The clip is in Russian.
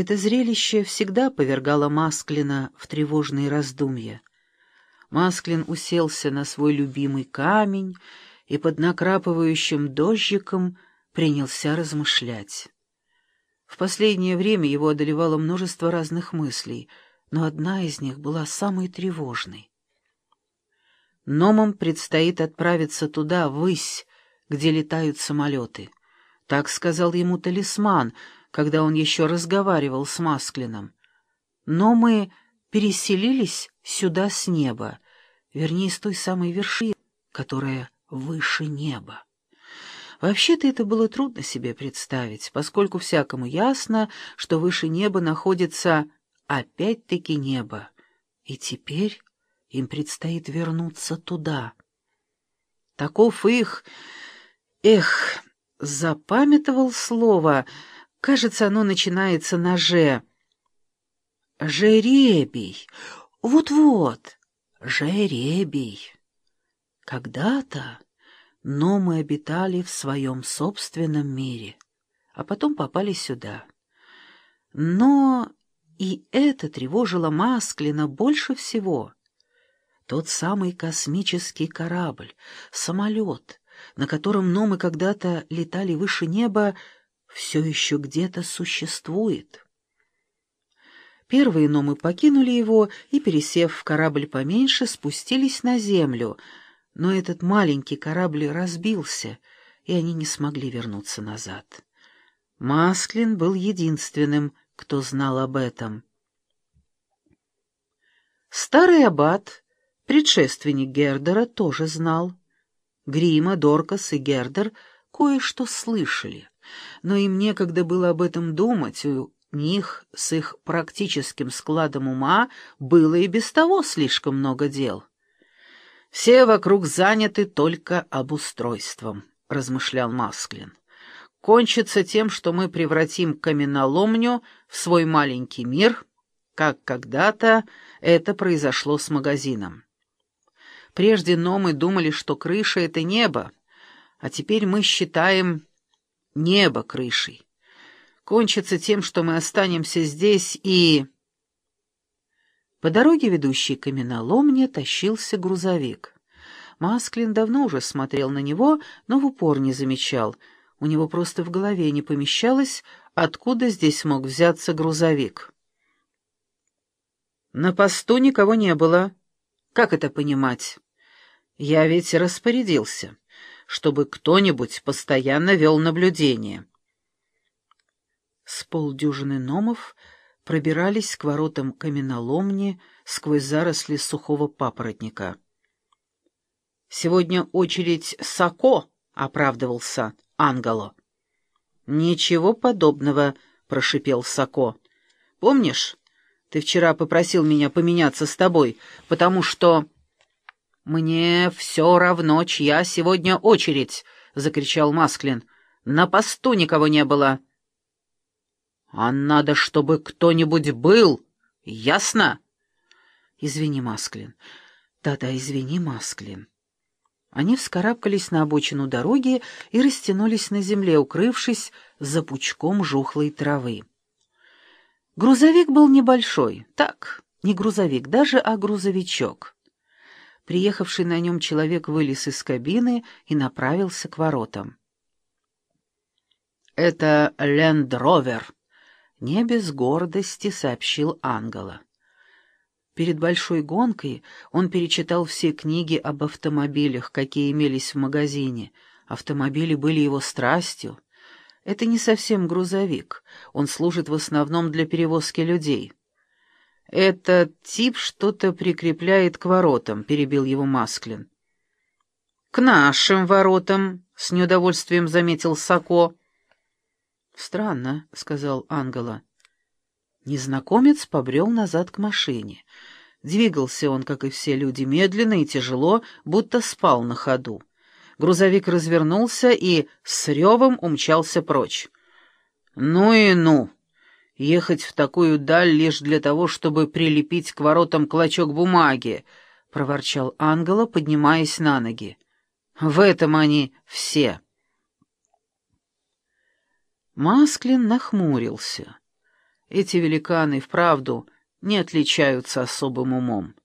Это зрелище всегда повергало Масклина в тревожные раздумья. Масклин уселся на свой любимый камень и под накрапывающим дождиком принялся размышлять. В последнее время его одолевало множество разных мыслей, но одна из них была самой тревожной. Номам предстоит отправиться туда, ввысь, где летают самолеты. Так сказал ему талисман, когда он еще разговаривал с Масклином. Но мы переселились сюда с неба, вернее, с той самой вершины, которая выше неба. Вообще-то это было трудно себе представить, поскольку всякому ясно, что выше неба находится опять-таки небо, и теперь им предстоит вернуться туда. Таков их... Эх, запамятовал слово. Кажется, оно начинается на «же». «Жеребий». Вот-вот, жеребий. Когда-то но мы обитали в своем собственном мире, а потом попали сюда. Но и это тревожило Масклина больше всего. Тот самый космический корабль, самолет, на котором Номы когда-то летали выше неба, все еще где-то существует. Первые Номы покинули его и, пересев в корабль поменьше, спустились на землю — но этот маленький корабль разбился, и они не смогли вернуться назад. Масклин был единственным, кто знал об этом. Старый аббат, предшественник Гердера, тоже знал. Грима, Доркас и Гердер кое-что слышали, но им некогда было об этом думать, у них с их практическим складом ума было и без того слишком много дел. «Все вокруг заняты только обустройством», — размышлял Масклин. «Кончится тем, что мы превратим каменоломню в свой маленький мир, как когда-то это произошло с магазином. Прежде номы думали, что крыша — это небо, а теперь мы считаем небо крышей. Кончится тем, что мы останемся здесь и...» По дороге, ведущей к каменоломне, тащился грузовик. Масклин давно уже смотрел на него, но в упор не замечал. У него просто в голове не помещалось, откуда здесь мог взяться грузовик. На посту никого не было. Как это понимать? Я ведь распорядился, чтобы кто-нибудь постоянно вел наблюдение. С полдюжины номов пробирались к воротам каменоломни сквозь заросли сухого папоротника. «Сегодня очередь Сако», — оправдывался Ангело. «Ничего подобного», — прошипел Сако. «Помнишь, ты вчера попросил меня поменяться с тобой, потому что...» «Мне все равно, чья сегодня очередь», — закричал Масклин. «На посту никого не было». А надо, чтобы кто-нибудь был, ясно? Извини, Масклин. Да-да, извини, Масклин. Они вскарабкались на обочину дороги и растянулись на земле, укрывшись за пучком жухлой травы. Грузовик был небольшой, так, не грузовик даже, а грузовичок. Приехавший на нем человек вылез из кабины и направился к воротам. «Это Лендровер», не без гордости сообщил Ангела. Перед большой гонкой он перечитал все книги об автомобилях, какие имелись в магазине. Автомобили были его страстью. Это не совсем грузовик, он служит в основном для перевозки людей. «Этот тип что-то прикрепляет к воротам», — перебил его Масклин. «К нашим воротам», — с неудовольствием заметил Сако. «Странно», — сказал Ангела. Незнакомец побрел назад к машине. Двигался он, как и все люди, медленно и тяжело, будто спал на ходу. Грузовик развернулся и с ревом умчался прочь. «Ну и ну! Ехать в такую даль лишь для того, чтобы прилепить к воротам клочок бумаги!» — проворчал Ангела, поднимаясь на ноги. «В этом они все!» Масклин нахмурился. Эти великаны, вправду, не отличаются особым умом.